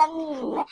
da menina.